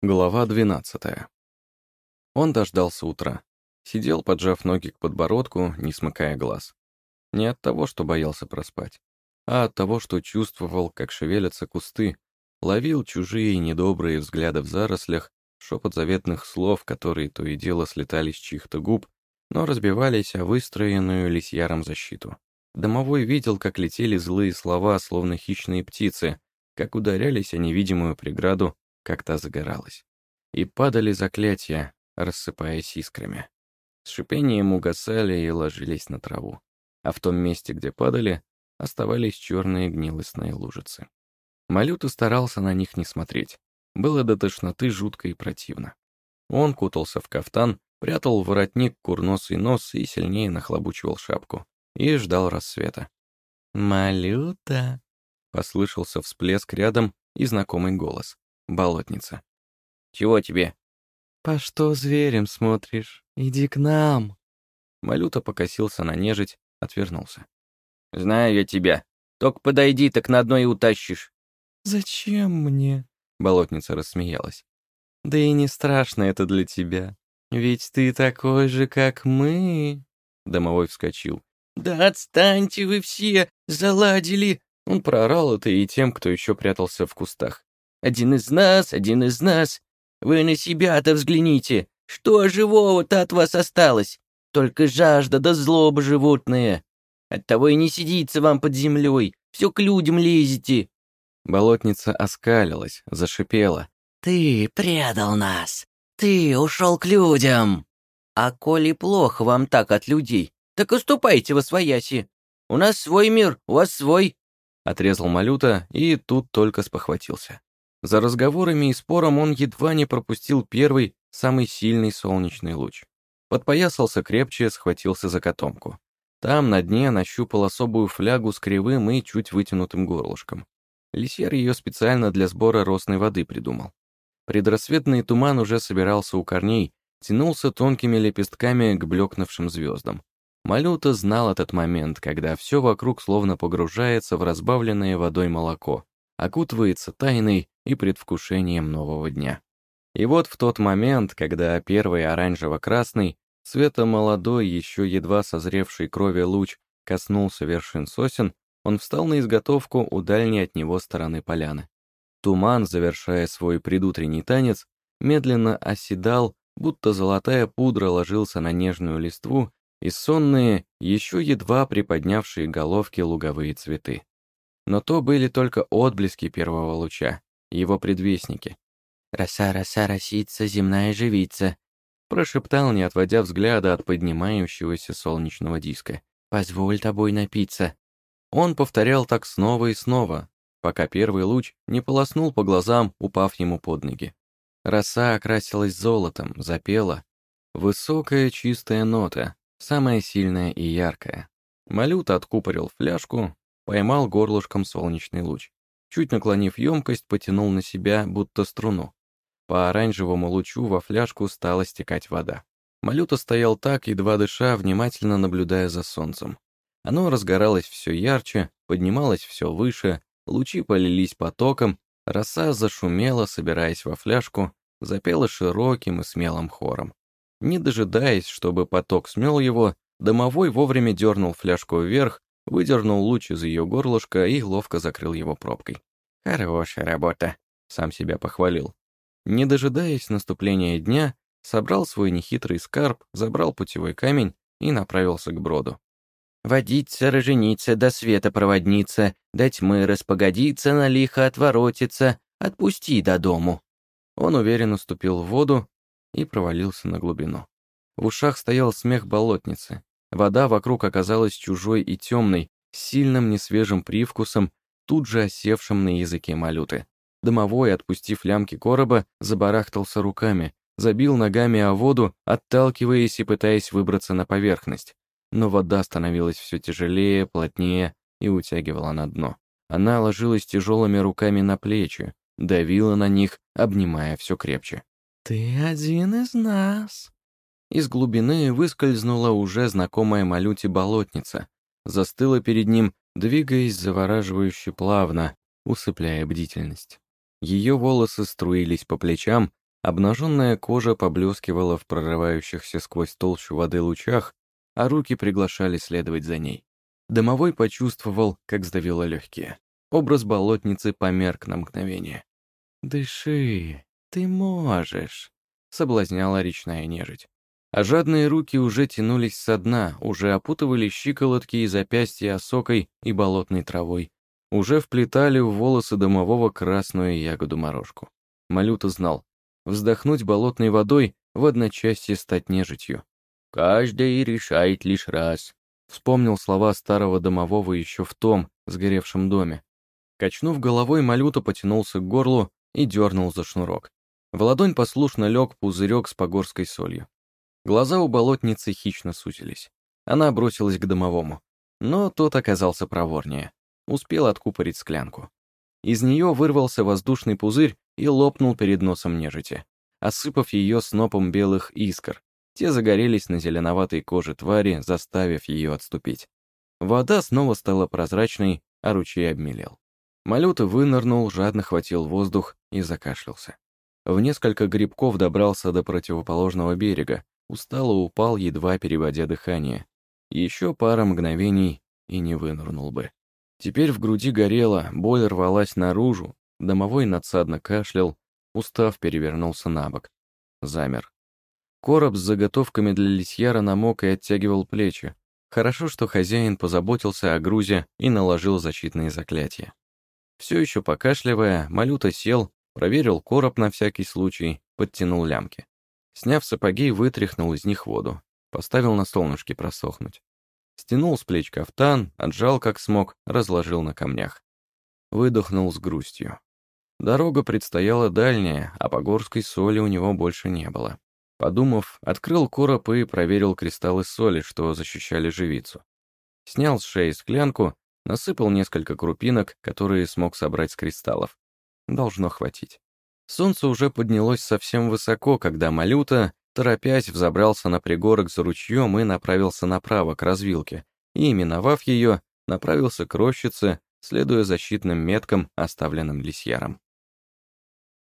Глава 12. Он дождался утра. Сидел, поджав ноги к подбородку, не смыкая глаз. Не от того, что боялся проспать, а от того, что чувствовал, как шевелятся кусты, ловил чужие недобрые взгляды в зарослях, шепот заветных слов, которые то и дело слетали с чьих-то губ, но разбивались о выстроенную лисьяром защиту. Домовой видел, как летели злые слова, словно хищные птицы, как ударялись о невидимую преграду, как та загоралась. И падали заклятия, рассыпаясь искрами. С шипением угасали и ложились на траву. А в том месте, где падали, оставались черные гнилостные лужицы. Малюта старался на них не смотреть. Было до тошноты жутко и противно. Он кутался в кафтан, прятал воротник курносый нос и сильнее нахлобучивал шапку. И ждал рассвета. «Малюта!» — послышался всплеск рядом и знакомый голос болотница. «Чего тебе?» «По что зверем смотришь? Иди к нам!» Малюта покосился на нежить, отвернулся. «Знаю я тебя. Только подойди, так на одной и утащишь». «Зачем мне?» — болотница рассмеялась. «Да и не страшно это для тебя. Ведь ты такой же, как мы!» Домовой вскочил. «Да отстаньте вы все! Заладили!» Он проорал это и тем, кто еще прятался в кустах. Один из нас, один из нас. Вы на себя-то взгляните. Что живого-то от вас осталось? Только жажда да злоба животные. Оттого и не сидится вам под землей. Все к людям лезете». Болотница оскалилась, зашипела. «Ты предал нас. Ты ушел к людям. А коли плохо вам так от людей, так уступайте во свояси. У нас свой мир, у вас свой». Отрезал Малюта и тут только спохватился. За разговорами и спором он едва не пропустил первый, самый сильный солнечный луч. Подпоясался крепче, схватился за котомку. Там на дне нащупал особую флягу с кривым и чуть вытянутым горлышком. Лисьер ее специально для сбора росной воды придумал. Предрассветный туман уже собирался у корней, тянулся тонкими лепестками к блекнувшим звездам. Малюта знал этот момент, когда все вокруг словно погружается в разбавленное водой молоко, окутывается тайной и предвкушением нового дня. И вот в тот момент, когда первый оранжево-красный, цвета молодой, еще едва созревший крови луч коснулся вершин сосен, он встал на изготовку у дальней от него стороны поляны. Туман, завершая свой предутренний танец, медленно оседал, будто золотая пудра ложился на нежную листву и сонные, еще едва приподнявшие головки луговые цветы. Но то были только отблески первого луча, его предвестники. «Роса, роса, росица, земная живица», прошептал, не отводя взгляда от поднимающегося солнечного диска. «Позволь тобой напиться». Он повторял так снова и снова, пока первый луч не полоснул по глазам, упав ему под ноги. Роса окрасилась золотом, запела. Высокая чистая нота, самая сильная и яркая. Малют откупорил фляжку, Поймал горлышком солнечный луч. Чуть наклонив емкость, потянул на себя, будто струну. По оранжевому лучу во фляжку стала стекать вода. Малюта стоял так, едва дыша, внимательно наблюдая за солнцем. Оно разгоралось все ярче, поднималось все выше, лучи полились потоком, роса зашумела, собираясь во фляжку, запела широким и смелым хором. Не дожидаясь, чтобы поток смел его, домовой вовремя дернул фляжку вверх, выдернул луч из ее горлышка и ловко закрыл его пробкой. «Хорошая работа», — сам себя похвалил. Не дожидаясь наступления дня, собрал свой нехитрый скарб, забрал путевой камень и направился к броду. «Водиться, роженица, до света проводница, до тьмы распогодиться, на лихо отворотиться, отпусти до дому». Он уверенно ступил в воду и провалился на глубину. В ушах стоял смех болотницы. Вода вокруг оказалась чужой и темной, с сильным несвежим привкусом, тут же осевшим на языке малюты. Домовой, отпустив лямки короба, забарахтался руками, забил ногами о воду, отталкиваясь и пытаясь выбраться на поверхность. Но вода становилась все тяжелее, плотнее и утягивала на дно. Она ложилась тяжелыми руками на плечи, давила на них, обнимая все крепче. «Ты один из нас», из глубины выскользнула уже знакомая Малюте болотница, застыла перед ним, двигаясь завораживающе плавно, усыпляя бдительность. Ее волосы струились по плечам, Обнаженная кожа поблескивала в прорывающихся сквозь толщу воды лучах, а руки приглашали следовать за ней. Домовой почувствовал, как сдавило легкие. Образ болотницы померк на мгновение. «Дыши, ты можешь», — соблазняла речная нежить. А жадные руки уже тянулись со дна, уже опутывали щиколотки и запястья осокой и болотной травой, уже вплетали в волосы домового красную ягоду-морожку. Малюта знал, вздохнуть болотной водой, в одночасье стать нежитью. «Каждый решает лишь раз», — вспомнил слова старого домового еще в том, сгоревшем доме. Качнув головой, Малюта потянулся к горлу и дернул за шнурок. В ладонь послушно лег пузырек с погорской солью. Глаза у болотницы хищно сузились. Она бросилась к домовому. Но тот оказался проворнее. Успел откупорить склянку. Из нее вырвался воздушный пузырь и лопнул перед носом нежити, осыпав ее снопом белых искр. Те загорелись на зеленоватой коже твари, заставив ее отступить. Вода снова стала прозрачной, а ручей обмелел. Малюта вынырнул, жадно хватил воздух и закашлялся. В несколько грибков добрался до противоположного берега, устало упал, едва переводя дыхание. Еще пара мгновений и не вынырнул бы. Теперь в груди горело, боль рвалась наружу, Домовой надсадно кашлял, устав перевернулся на бок. Замер. Короб с заготовками для лисьяра намок и оттягивал плечи. Хорошо, что хозяин позаботился о грузе и наложил защитные заклятия. Все еще покашливая, Малюта сел, проверил короб на всякий случай, подтянул лямки. Сняв сапоги, вытряхнул из них воду. Поставил на солнышке просохнуть. Стянул с плеч кафтан, отжал как смог, разложил на камнях. Выдохнул с грустью. Дорога предстояла дальняя, а погорской соли у него больше не было. Подумав, открыл короб и проверил кристаллы соли, что защищали живицу. Снял с шеи склянку, насыпал несколько крупинок, которые смог собрать с кристаллов. Должно хватить. Солнце уже поднялось совсем высоко, когда Малюта, торопясь, взобрался на пригорок за ручьем и направился направо, к развилке, и, миновав ее, направился к рощице, следуя защитным меткам, оставленным лисьяром.